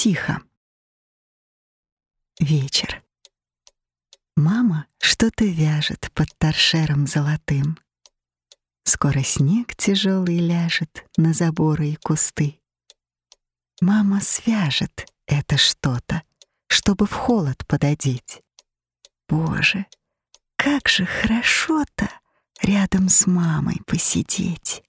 тихо. Вечер. Мама что-то вяжет под торшером золотым. Скоро снег тяжелый ляжет на заборы и кусты. Мама свяжет это что-то, чтобы в холод пододеть. Боже, как же хорошо-то рядом с мамой посидеть.